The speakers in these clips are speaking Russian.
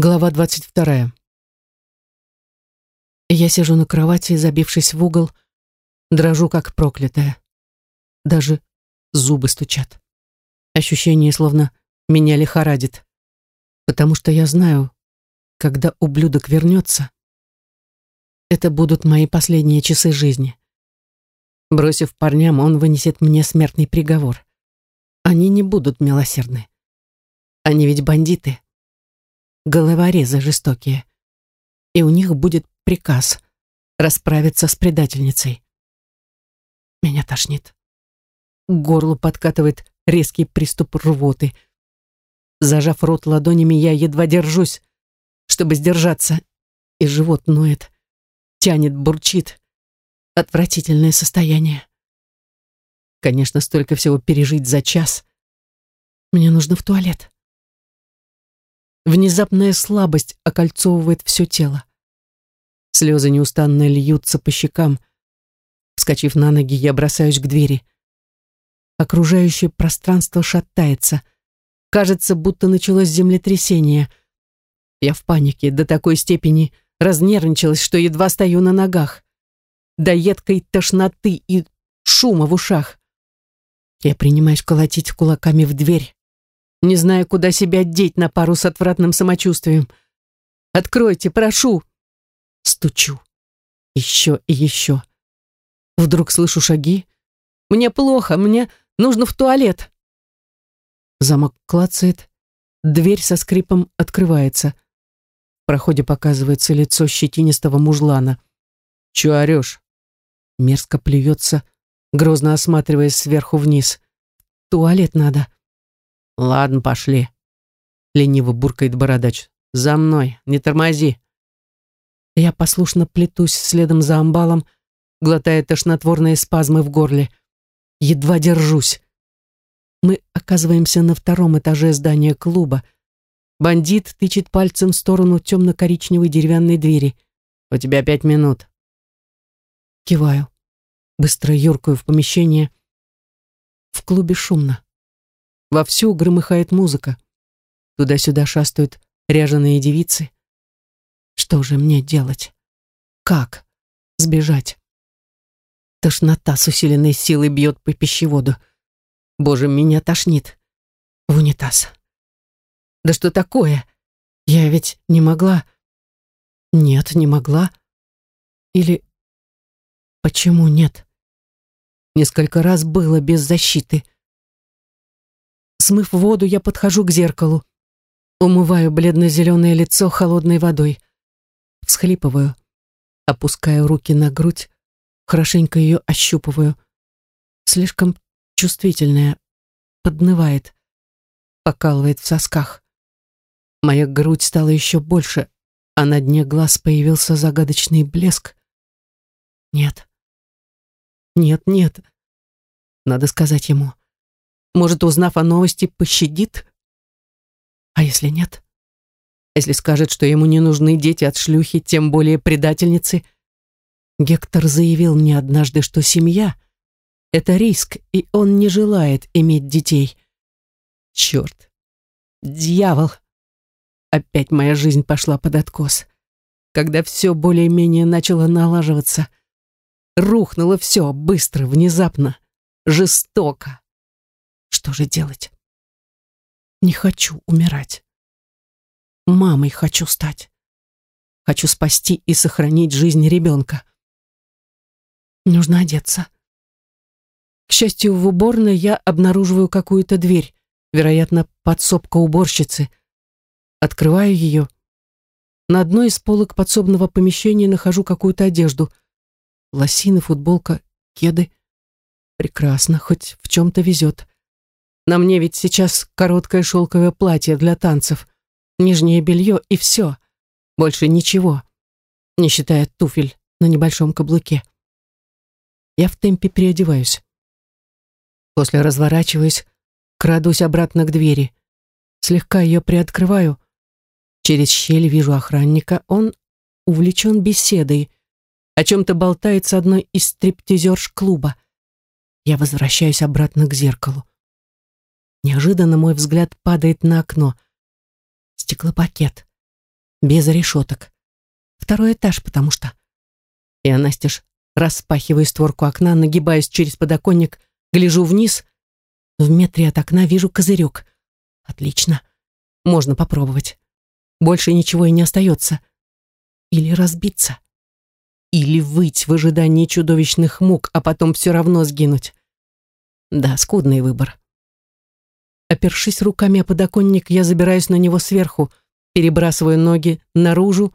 Глава двадцать вторая. Я сижу на кровати, забившись в угол, дрожу как проклятая. Даже зубы стучат. Ощущение, словно меня лихорадит. Потому что я знаю, когда ублюдок вернется, это будут мои последние часы жизни. Бросив парням, он вынесет мне смертный приговор. Они не будут милосердны. Они ведь бандиты головорезы жестокие. И у них будет приказ расправиться с предательницей. Меня тошнит. К горлу подкатывает резкий приступ рвоты. Зажав рот ладонями, я едва держусь, чтобы сдержаться. И живот ноет, тянет, бурчит. Отвратительное состояние. Конечно, столько всего пережить за час. Мне нужно в туалет. Внезапная слабость окольцовывает все тело. Слезы неустанно льются по щекам. Вскочив на ноги, я бросаюсь к двери. Окружающее пространство шатается. Кажется, будто началось землетрясение. Я в панике до такой степени разнервничалась, что едва стою на ногах. До едкой тошноты и шума в ушах. Я принимаюсь колотить кулаками в дверь не зная, куда себя деть на пару с отвратным самочувствием. «Откройте, прошу!» Стучу. Еще и еще. Вдруг слышу шаги. «Мне плохо, мне нужно в туалет!» Замок клацает, дверь со скрипом открывается. В проходе показывается лицо щетинистого мужлана. «Чё орёшь?» Мерзко плюется, грозно осматриваясь сверху вниз. «Туалет надо!» «Ладно, пошли», — лениво буркает бородач. «За мной, не тормози». Я послушно плетусь следом за амбалом, глотая тошнотворные спазмы в горле. Едва держусь. Мы оказываемся на втором этаже здания клуба. Бандит тычет пальцем в сторону темно-коричневой деревянной двери. «У тебя пять минут». Киваю. Быстро юркаю в помещение. В клубе шумно. Вовсю громыхает музыка. Туда-сюда шастают ряженые девицы. Что же мне делать? Как сбежать? Тошнота с усиленной силой бьет по пищеводу. Боже, меня тошнит. В унитаз. Да что такое? Я ведь не могла. Нет, не могла. Или почему нет? Несколько раз было без защиты. Смыв воду, я подхожу к зеркалу. Умываю бледно-зеленое лицо холодной водой. Всхлипываю. Опускаю руки на грудь. Хорошенько ее ощупываю. Слишком чувствительная. Поднывает. Покалывает в сосках. Моя грудь стала еще больше, а на дне глаз появился загадочный блеск. Нет. Нет, нет. Надо сказать ему. Может, узнав о новости, пощадит? А если нет? Если скажет, что ему не нужны дети от шлюхи, тем более предательницы? Гектор заявил мне однажды, что семья — это риск, и он не желает иметь детей. Черт! Дьявол! Опять моя жизнь пошла под откос. Когда все более-менее начало налаживаться, рухнуло все быстро, внезапно, жестоко. Что же делать? Не хочу умирать. Мамой хочу стать. Хочу спасти и сохранить жизнь ребенка. Нужно одеться. К счастью, в уборной я обнаруживаю какую-то дверь, вероятно, подсобка уборщицы. Открываю ее. На одной из полок подсобного помещения нахожу какую-то одежду. Лосины, футболка, кеды. Прекрасно, хоть в чем-то везет. На мне ведь сейчас короткое шелковое платье для танцев, нижнее белье и все. Больше ничего, не считая туфель на небольшом каблуке. Я в темпе переодеваюсь. После разворачиваюсь, крадусь обратно к двери. Слегка ее приоткрываю. Через щель вижу охранника. Он увлечен беседой. О чем-то болтает с одной из стриптизерш клуба. Я возвращаюсь обратно к зеркалу. Неожиданно мой взгляд падает на окно. Стеклопакет. Без решеток. Второй этаж, потому что... Я настежь распахиваю створку окна, нагибаюсь через подоконник, гляжу вниз. В метре от окна вижу козырек. Отлично. Можно попробовать. Больше ничего и не остается. Или разбиться. Или выть в ожидании чудовищных мук, а потом все равно сгинуть. Да, скудный выбор. Опершись руками о подоконник, я забираюсь на него сверху, перебрасываю ноги наружу,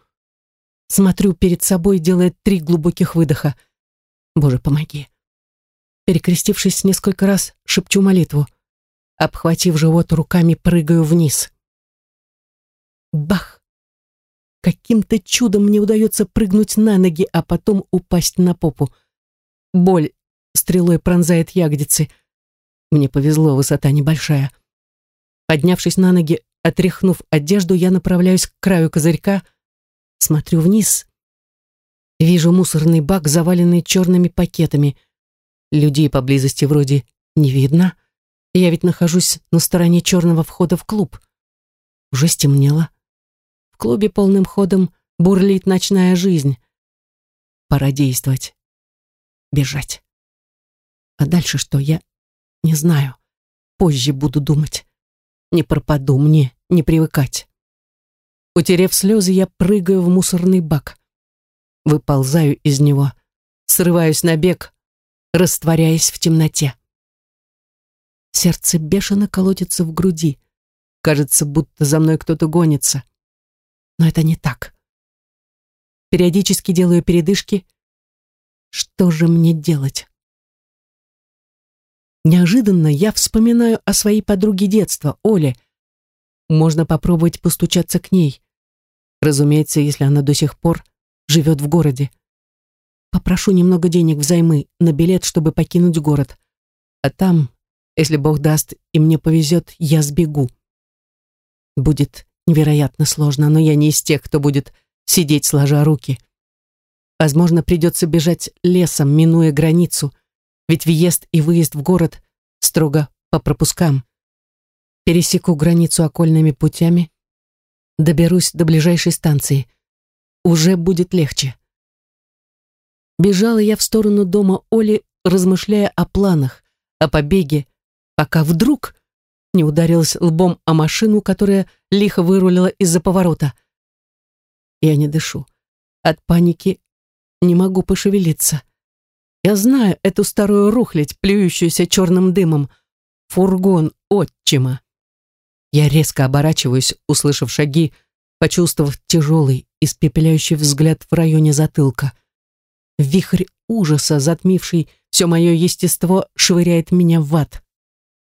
смотрю перед собой, делая три глубоких выдоха. Боже, помоги. Перекрестившись несколько раз, шепчу молитву. Обхватив живот руками, прыгаю вниз. Бах! Каким-то чудом мне удается прыгнуть на ноги, а потом упасть на попу. Боль стрелой пронзает ягодицы. Мне повезло, высота небольшая. Поднявшись на ноги, отряхнув одежду, я направляюсь к краю козырька, смотрю вниз. Вижу мусорный бак, заваленный черными пакетами. Людей поблизости вроде не видно. Я ведь нахожусь на стороне черного входа в клуб. Уже стемнело. В клубе полным ходом бурлит ночная жизнь. Пора действовать. Бежать. А дальше что, я не знаю. Позже буду думать. Не пропаду, мне не привыкать. Утерев слезы, я прыгаю в мусорный бак. Выползаю из него, срываюсь на бег, растворяясь в темноте. Сердце бешено колотится в груди. Кажется, будто за мной кто-то гонится. Но это не так. Периодически делаю передышки. Что же мне делать? Неожиданно я вспоминаю о своей подруге детства, Оле. Можно попробовать постучаться к ней. Разумеется, если она до сих пор живет в городе. Попрошу немного денег взаймы на билет, чтобы покинуть город. А там, если Бог даст и мне повезет, я сбегу. Будет невероятно сложно, но я не из тех, кто будет сидеть сложа руки. Возможно, придется бежать лесом, минуя границу, ведь въезд и выезд в город строго по пропускам. Пересеку границу окольными путями, доберусь до ближайшей станции. Уже будет легче. Бежала я в сторону дома Оли, размышляя о планах, о побеге, пока вдруг не ударилась лбом о машину, которая лихо вырулила из-за поворота. Я не дышу. От паники не могу пошевелиться. Я знаю эту старую рухлядь, плюющуюся черным дымом. Фургон отчима. Я резко оборачиваюсь, услышав шаги, почувствовав тяжелый, испепеляющий взгляд в районе затылка. Вихрь ужаса, затмивший все мое естество, швыряет меня в ад.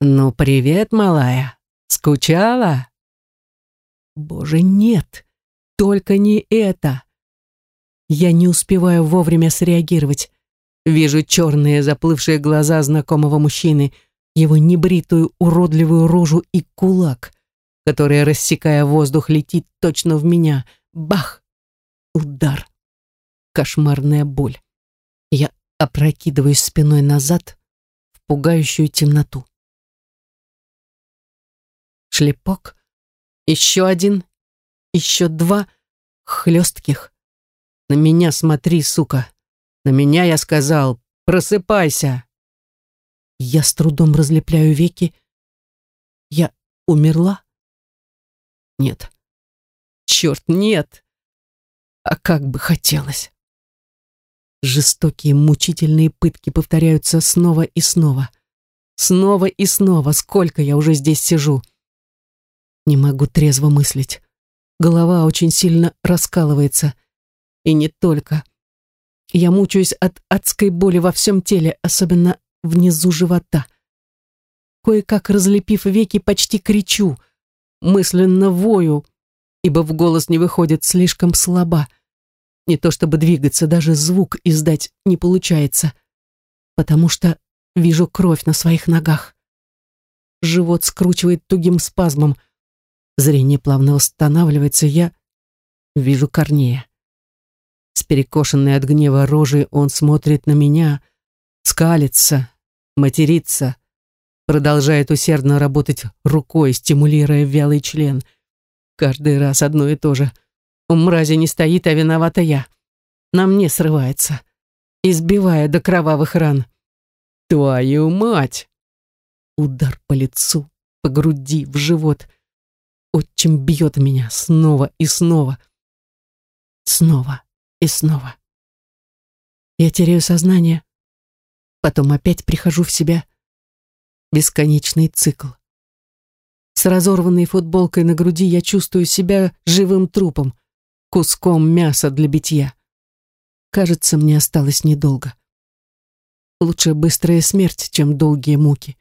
«Ну, привет, малая. Скучала?» «Боже, нет! Только не это!» Я не успеваю вовремя среагировать. Вижу черные заплывшие глаза знакомого мужчины, его небритую уродливую рожу и кулак, который, рассекая воздух, летит точно в меня. Бах! Удар. Кошмарная боль. Я опрокидываюсь спиной назад в пугающую темноту. Шлепок. Еще один. Еще два хлестких. На меня смотри, сука. На меня я сказал. Просыпайся. Я с трудом разлепляю веки. Я умерла? Нет. Черт, нет. А как бы хотелось. Жестокие, мучительные пытки повторяются снова и снова. Снова и снова, сколько я уже здесь сижу. Не могу трезво мыслить. Голова очень сильно раскалывается. И не только. Я мучаюсь от адской боли во всем теле, особенно внизу живота. Кое-как разлепив веки, почти кричу, мысленно вою, ибо в голос не выходит слишком слабо. Не то чтобы двигаться, даже звук издать не получается, потому что вижу кровь на своих ногах. Живот скручивает тугим спазмом. Зрение плавно восстанавливается, я вижу Корнея. С перекошенной от гнева рожей он смотрит на меня, скалится, матерится, продолжает усердно работать рукой, стимулируя вялый член. Каждый раз одно и то же. У мрази не стоит, а виновата я. На мне срывается, избивая до кровавых ран. Твою мать! Удар по лицу, по груди, в живот. Отчим бьет меня снова и снова. Снова и снова. Я теряю сознание, потом опять прихожу в себя. Бесконечный цикл. С разорванной футболкой на груди я чувствую себя живым трупом, куском мяса для битья. Кажется, мне осталось недолго. Лучше быстрая смерть, чем долгие муки.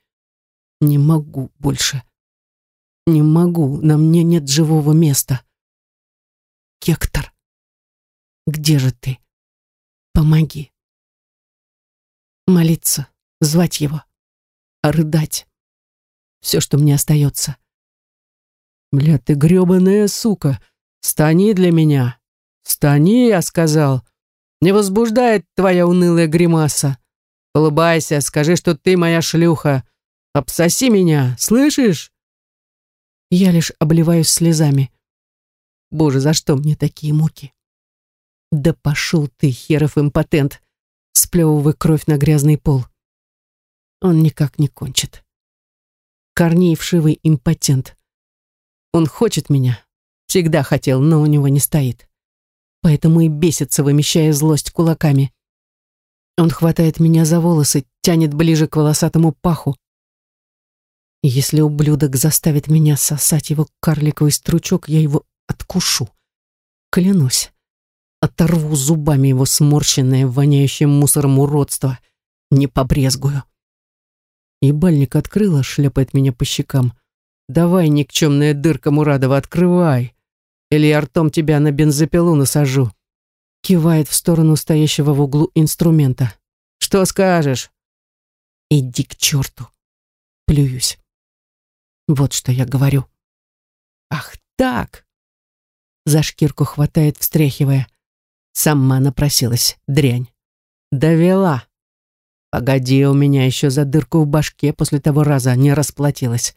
Не могу больше. Не могу, на мне нет живого места. Гектор, где же ты? Помоги. Молиться, звать его, рыдать. Все, что мне остается. Бля, ты гребаная сука. Стани для меня. Стани, я сказал. Не возбуждает твоя унылая гримаса. Улыбайся, скажи, что ты моя шлюха. Обсоси меня, слышишь? Я лишь обливаюсь слезами. Боже, за что мне такие муки? Да пошел ты, херов импотент, сплевывая кровь на грязный пол. Он никак не кончит. Корней вшивый импотент. Он хочет меня. Всегда хотел, но у него не стоит. Поэтому и бесится, вымещая злость кулаками. Он хватает меня за волосы, тянет ближе к волосатому паху. если ублюдок заставит меня сосать его карликовый стручок, я его откушу. Клянусь. Оторву зубами его сморщенное, воняющее мусором уродство. Не побрезгую. Ебальник открыла, шлепает меня по щекам. Давай, никчемная дырка Мурадова, открывай. Или я ртом тебя на бензопилу насажу. Кивает в сторону стоящего в углу инструмента. Что скажешь? Иди к черту. Плююсь. Вот что я говорю. Ах так! За шкирку хватает, встряхивая. Сама напросилась, дрянь. Довела. Погоди, у меня еще за дырку в башке после того раза не расплатилась.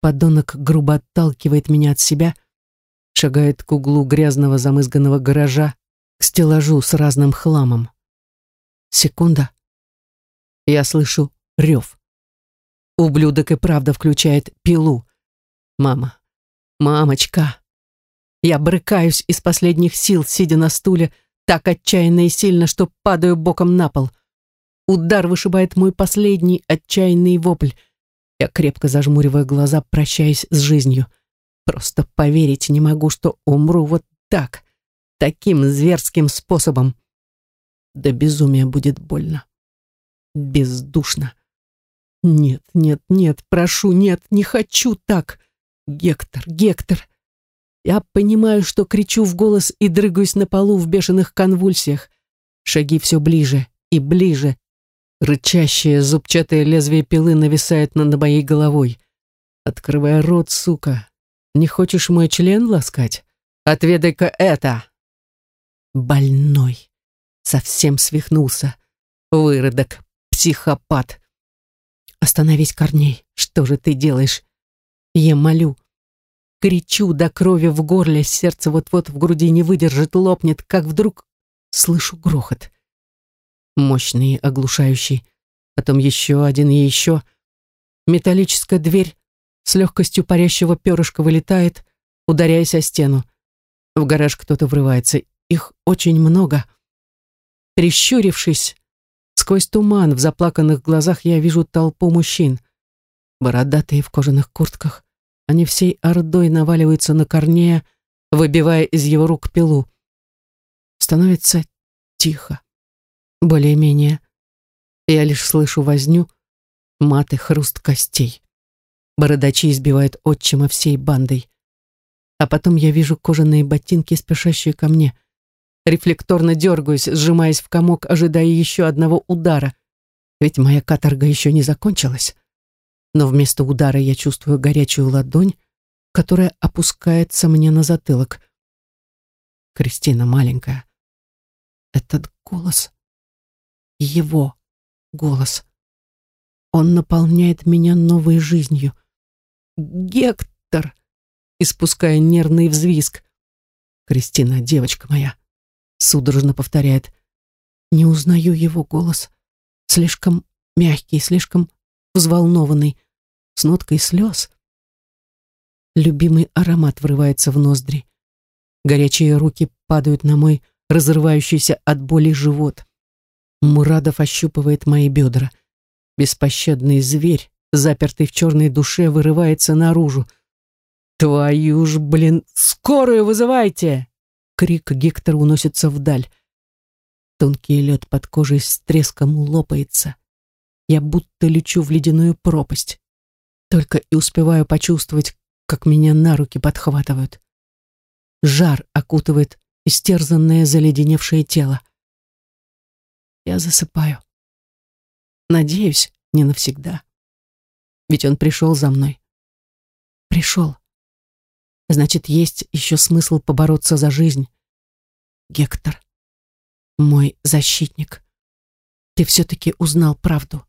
Подонок грубо отталкивает меня от себя, шагает к углу грязного замызганного гаража, к стеллажу с разным хламом. Секунда. Я слышу рев. Ублюдок и правда включает пилу. Мама, мамочка. Я брыкаюсь из последних сил, сидя на стуле, так отчаянно и сильно, что падаю боком на пол. Удар вышибает мой последний отчаянный вопль — я крепко зажмуриваю глаза, прощаясь с жизнью. Просто поверить не могу, что умру вот так, таким зверским способом. Да безумие будет больно. Бездушно. Нет, нет, нет, прошу, нет, не хочу так. Гектор, Гектор. Я понимаю, что кричу в голос и дрыгаюсь на полу в бешеных конвульсиях. Шаги все ближе и ближе, Рычащее зубчатое лезвие пилы нависает над моей головой. Открывая рот, сука. Не хочешь мой член ласкать? Отведай-ка это. Больной. Совсем свихнулся. Выродок. Психопат. Остановись, Корней. Что же ты делаешь? Я молю. Кричу до крови в горле, сердце вот-вот в груди не выдержит, лопнет, как вдруг слышу грохот мощный, оглушающий. Потом еще один и еще. Металлическая дверь с легкостью парящего перышка вылетает, ударяясь о стену. В гараж кто-то врывается. Их очень много. Прищурившись, сквозь туман в заплаканных глазах я вижу толпу мужчин. Бородатые в кожаных куртках. Они всей ордой наваливаются на Корнея, выбивая из его рук пилу. Становится тихо. Более-менее. Я лишь слышу возню, мат и хруст костей. Бородачи избивают отчима всей бандой. А потом я вижу кожаные ботинки, спешащие ко мне. Рефлекторно дергаюсь, сжимаясь в комок, ожидая еще одного удара. Ведь моя каторга еще не закончилась. Но вместо удара я чувствую горячую ладонь, которая опускается мне на затылок. Кристина маленькая. Этот голос его голос. Он наполняет меня новой жизнью. «Гектор!» испуская нервный взвизг. Кристина, девочка моя, судорожно повторяет. Не узнаю его голос. Слишком мягкий, слишком взволнованный, с ноткой слез. Любимый аромат врывается в ноздри. Горячие руки падают на мой разрывающийся от боли живот. Мурадов ощупывает мои бедра. Беспощадный зверь, запертый в черной душе, вырывается наружу. «Твою ж, блин, скорую вызывайте!» Крик Гектора уносится вдаль. Тонкий лед под кожей с треском лопается. Я будто лечу в ледяную пропасть. Только и успеваю почувствовать, как меня на руки подхватывают. Жар окутывает истерзанное заледеневшее тело. Я засыпаю. Надеюсь, не навсегда. Ведь он пришел за мной. Пришел. Значит, есть еще смысл побороться за жизнь. Гектор, мой защитник, ты все-таки узнал правду.